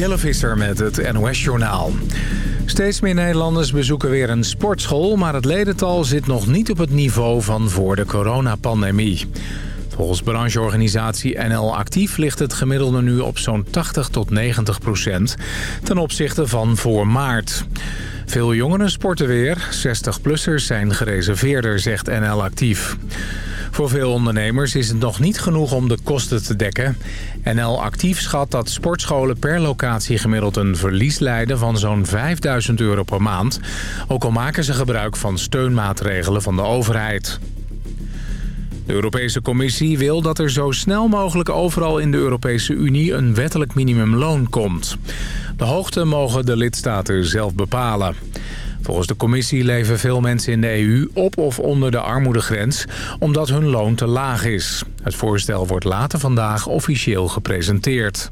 Jelle Visser met het NOS-journaal. Steeds meer Nederlanders bezoeken weer een sportschool... maar het ledental zit nog niet op het niveau van voor de coronapandemie. Volgens brancheorganisatie NL Actief ligt het gemiddelde nu op zo'n 80 tot 90 procent... ten opzichte van voor maart. Veel jongeren sporten weer. 60-plussers zijn gereserveerder, zegt NL Actief. Voor veel ondernemers is het nog niet genoeg om de kosten te dekken. NL Actief schat dat sportscholen per locatie gemiddeld een verlies leiden van zo'n 5000 euro per maand. Ook al maken ze gebruik van steunmaatregelen van de overheid. De Europese Commissie wil dat er zo snel mogelijk overal in de Europese Unie een wettelijk minimumloon komt. De hoogte mogen de lidstaten zelf bepalen. Volgens de commissie leven veel mensen in de EU op of onder de armoedegrens... omdat hun loon te laag is. Het voorstel wordt later vandaag officieel gepresenteerd.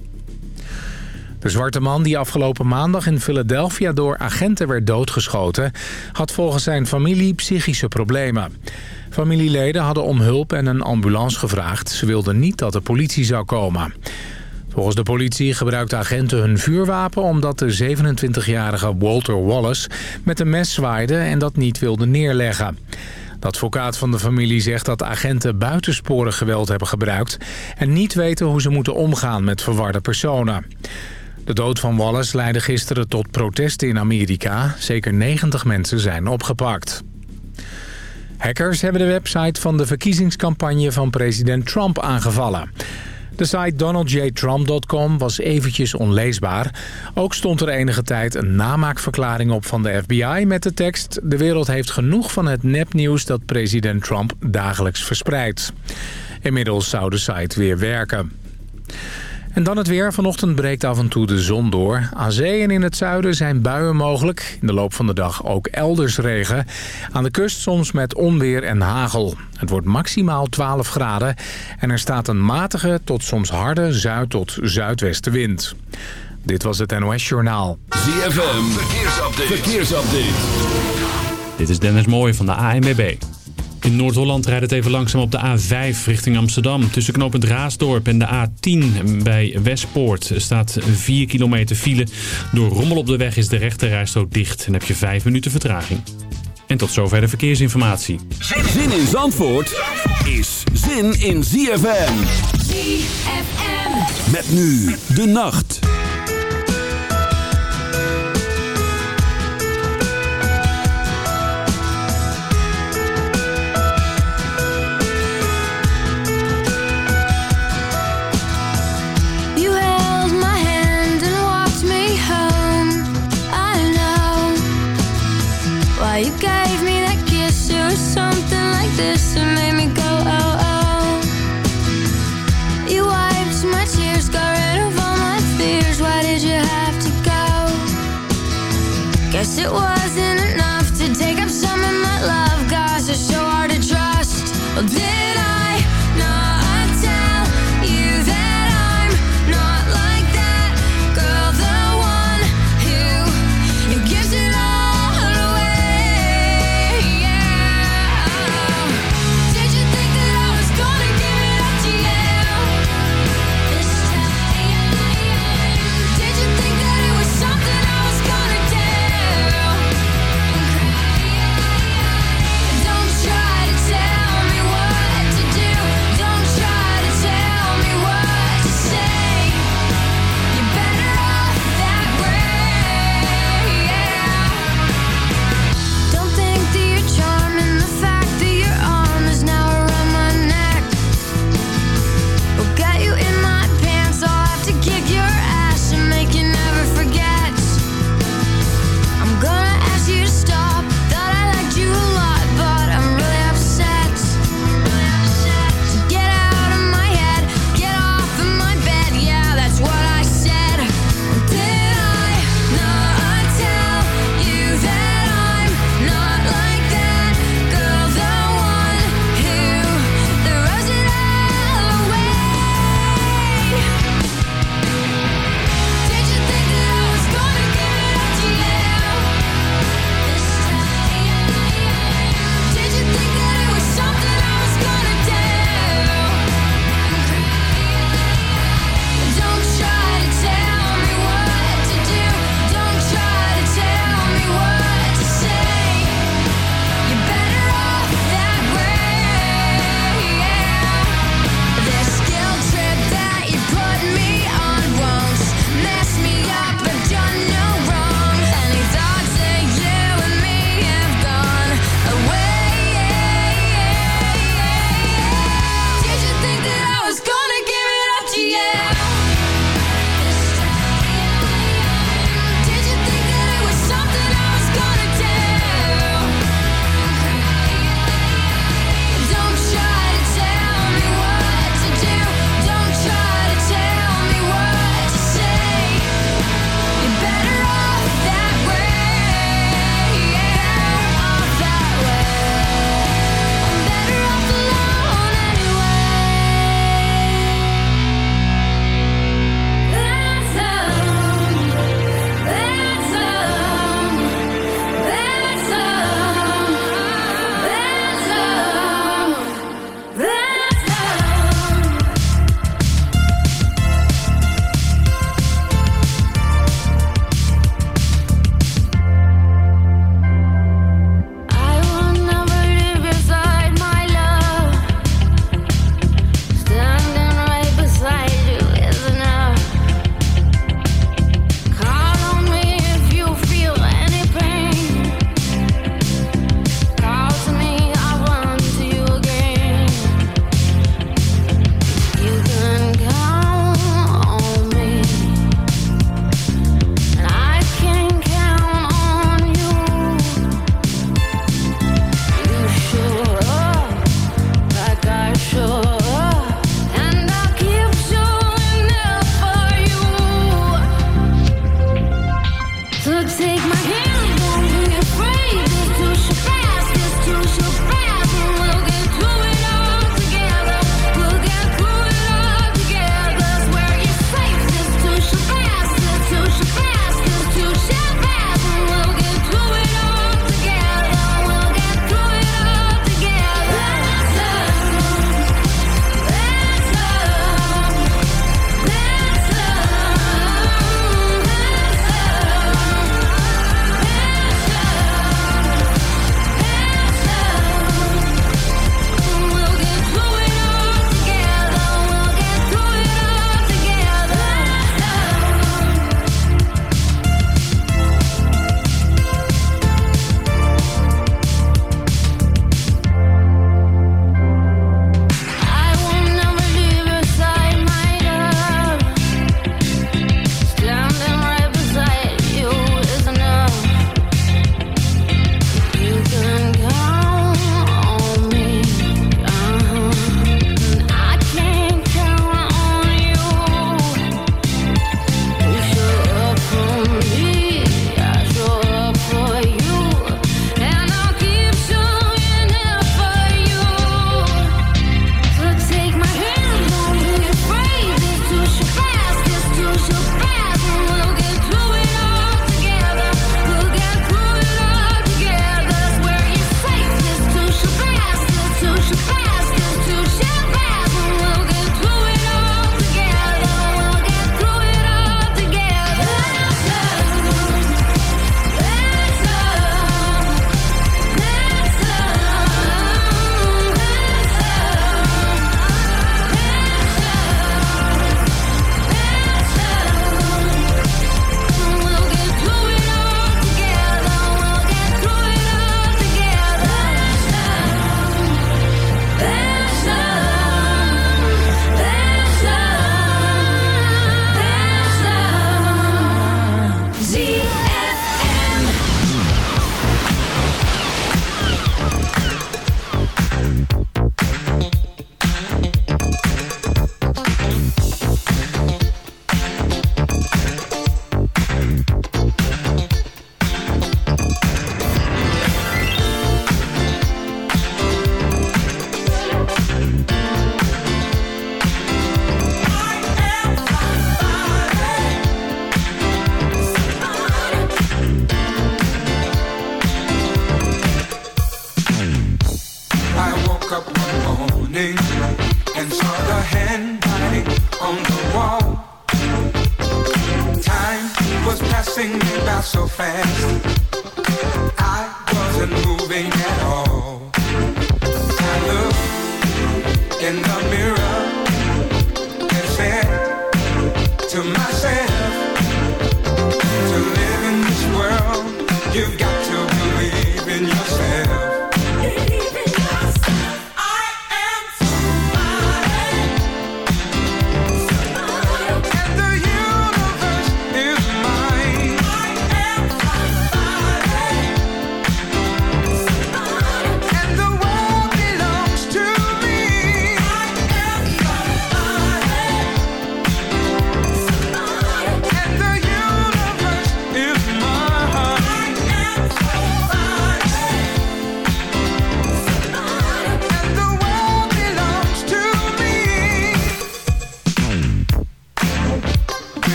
De zwarte man die afgelopen maandag in Philadelphia door agenten werd doodgeschoten... had volgens zijn familie psychische problemen. Familieleden hadden om hulp en een ambulance gevraagd. Ze wilden niet dat de politie zou komen. Volgens de politie gebruikten agenten hun vuurwapen... omdat de 27-jarige Walter Wallace met een mes zwaaide en dat niet wilde neerleggen. De advocaat van de familie zegt dat agenten buitensporig geweld hebben gebruikt... en niet weten hoe ze moeten omgaan met verwarde personen. De dood van Wallace leidde gisteren tot protesten in Amerika. Zeker 90 mensen zijn opgepakt. Hackers hebben de website van de verkiezingscampagne van president Trump aangevallen. De site donaldjtrump.com was eventjes onleesbaar. Ook stond er enige tijd een namaakverklaring op van de FBI met de tekst... de wereld heeft genoeg van het nepnieuws dat president Trump dagelijks verspreidt. Inmiddels zou de site weer werken. En dan het weer. Vanochtend breekt af en toe de zon door. Aan zee en in het zuiden zijn buien mogelijk. In de loop van de dag ook elders regen. Aan de kust soms met onweer en hagel. Het wordt maximaal 12 graden. En er staat een matige tot soms harde zuid- tot zuidwestenwind. Dit was het NOS Journaal. ZFM. Verkeersupdate. Verkeersupdate. Dit is Dennis Mooij van de ANWB. In Noord-Holland rijdt het even langzaam op de A5 richting Amsterdam. Tussen knooppunt Raasdorp en de A10 bij Westpoort staat 4 kilometer file. Door rommel op de weg is de rechterrijstrook dicht en heb je 5 minuten vertraging. En tot zover de verkeersinformatie. Zin in Zandvoort is zin in ZFM. ZFM. Met nu de nacht.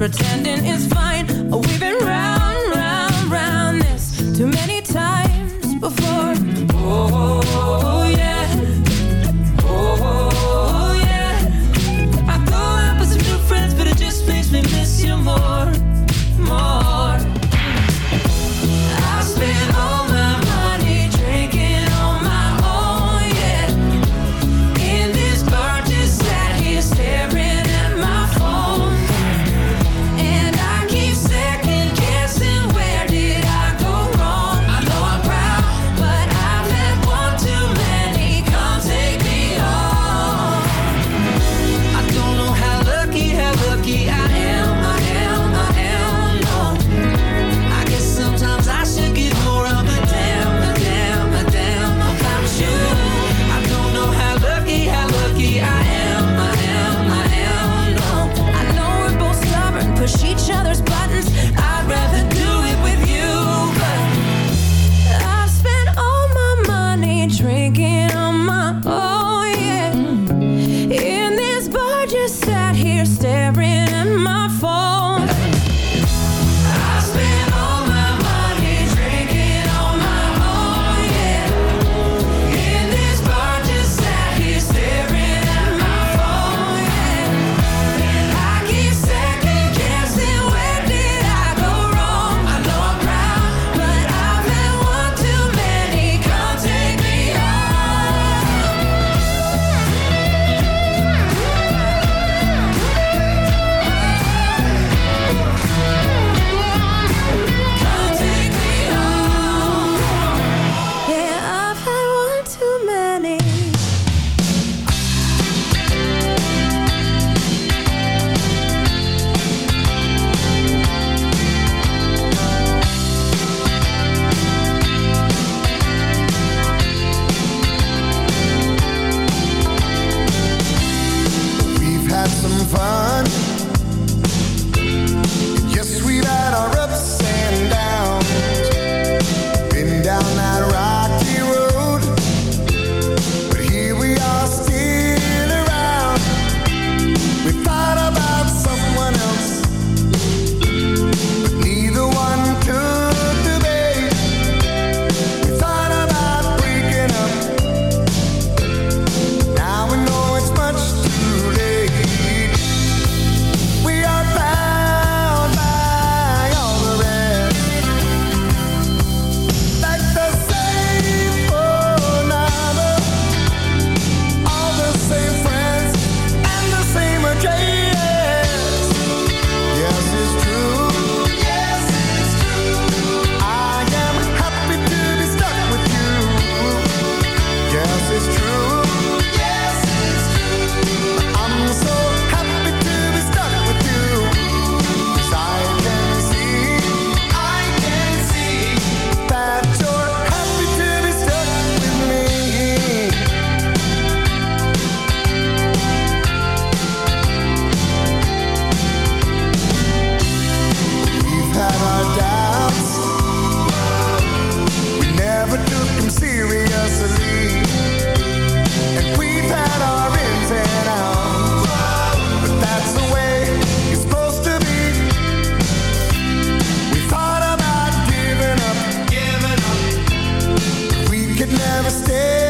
pretending it's never stay.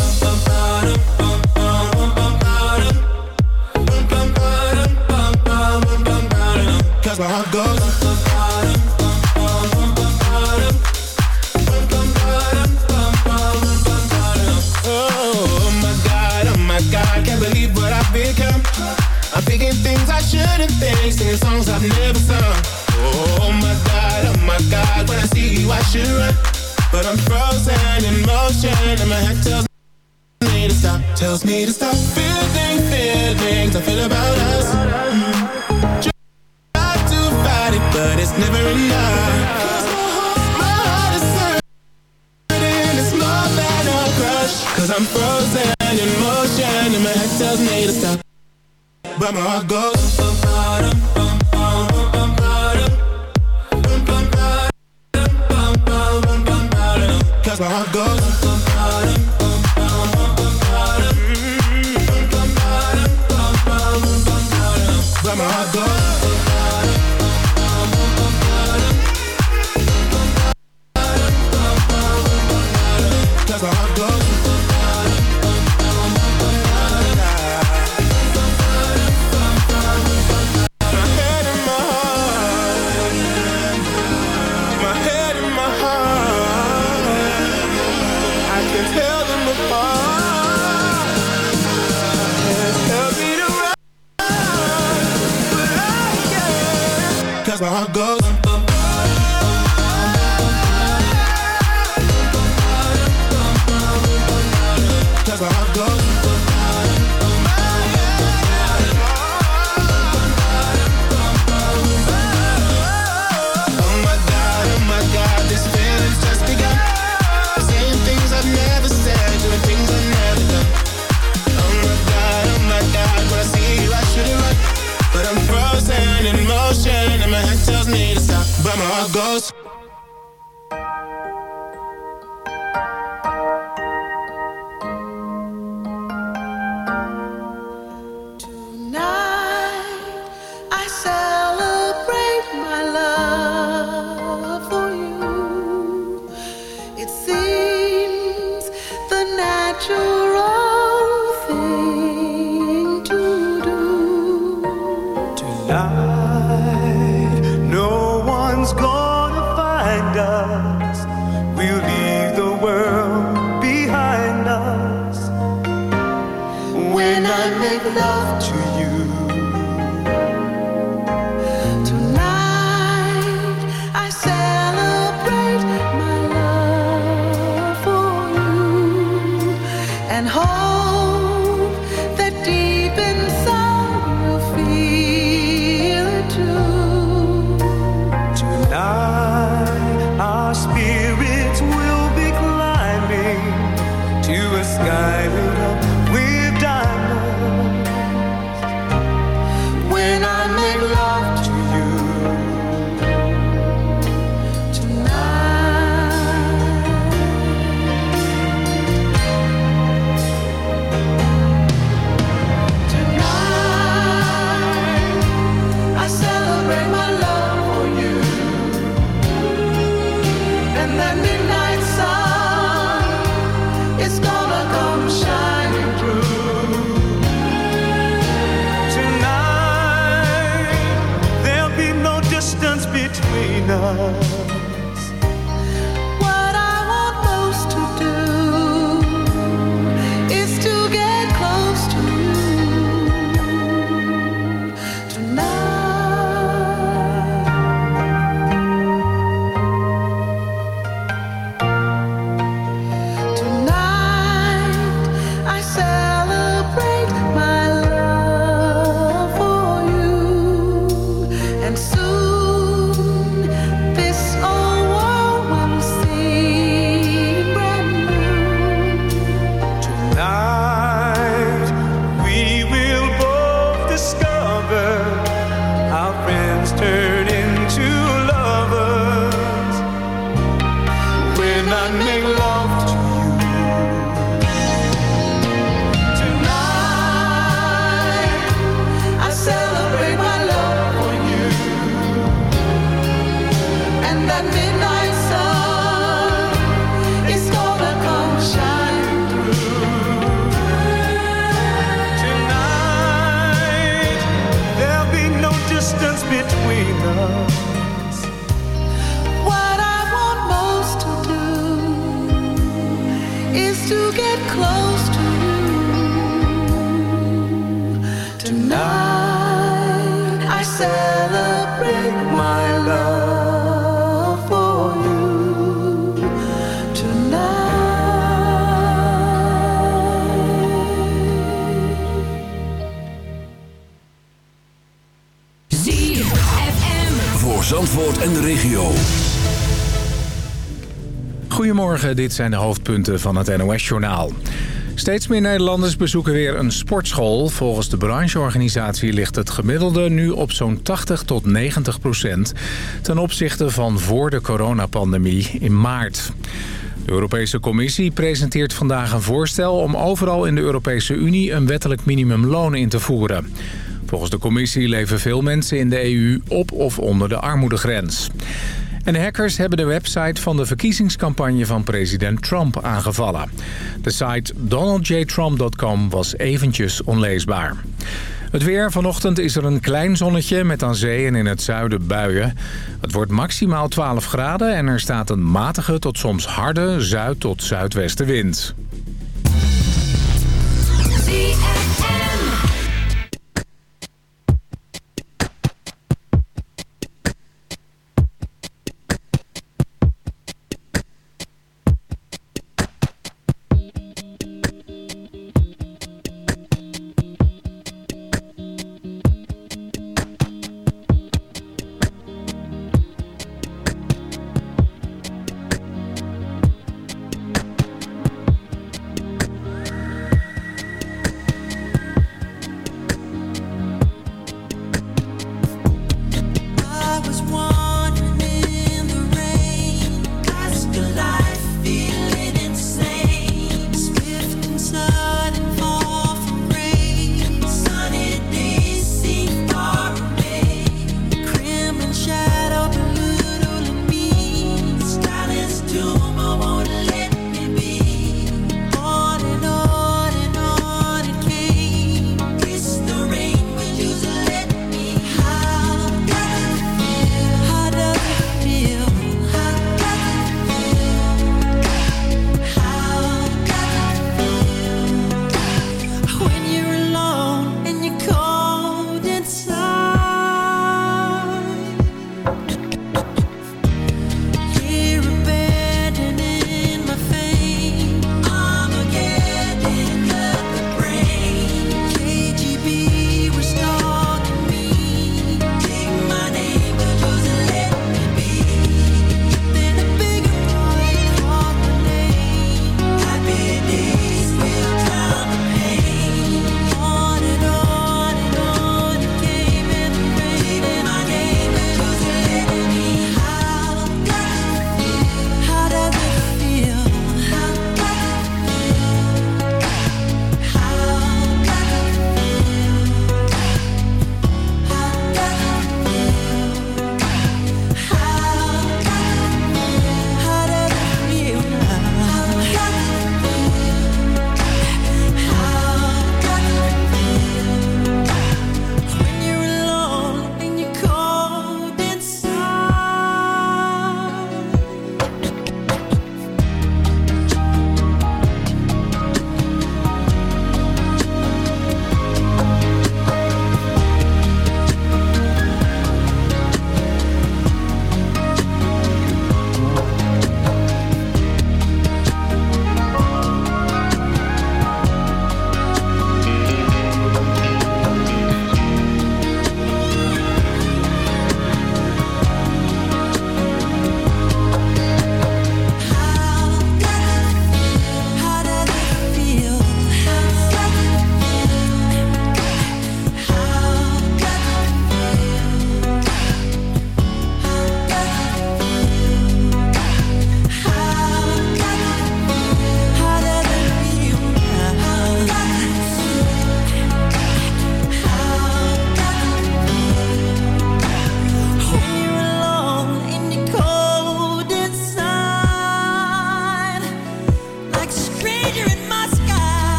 tells me to stop feeling feelings I feel about us. Try to fight it, but it's never enough. Cause I'm frozen in motion and my head tells me to stop But my heart goes Cause my heart goes Goedemorgen, dit zijn de hoofdpunten van het NOS-journaal. Steeds meer Nederlanders bezoeken weer een sportschool. Volgens de brancheorganisatie ligt het gemiddelde nu op zo'n 80 tot 90 procent... ten opzichte van voor de coronapandemie in maart. De Europese Commissie presenteert vandaag een voorstel... om overal in de Europese Unie een wettelijk minimumloon in te voeren. Volgens de commissie leven veel mensen in de EU op of onder de armoedegrens. En hackers hebben de website van de verkiezingscampagne van president Trump aangevallen. De site donaldjtrump.com was eventjes onleesbaar. Het weer. Vanochtend is er een klein zonnetje met aan zee en in het zuiden buien. Het wordt maximaal 12 graden en er staat een matige tot soms harde zuid- tot zuidwestenwind.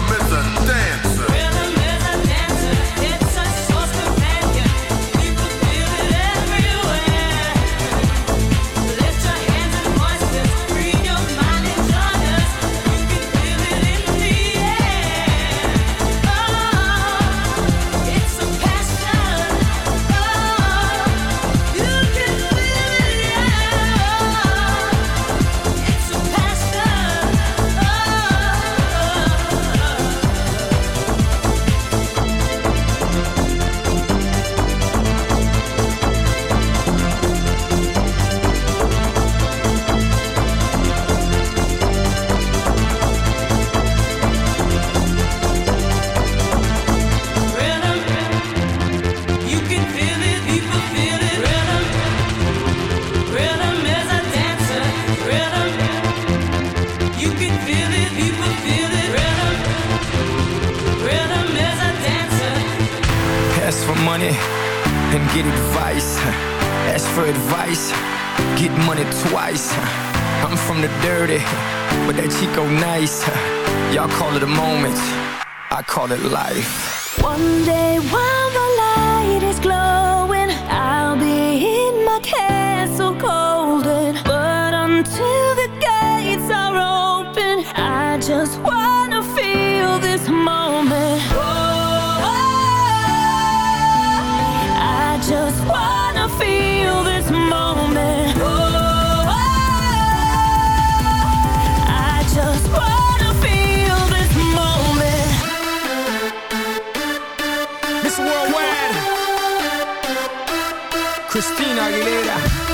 never dance. Música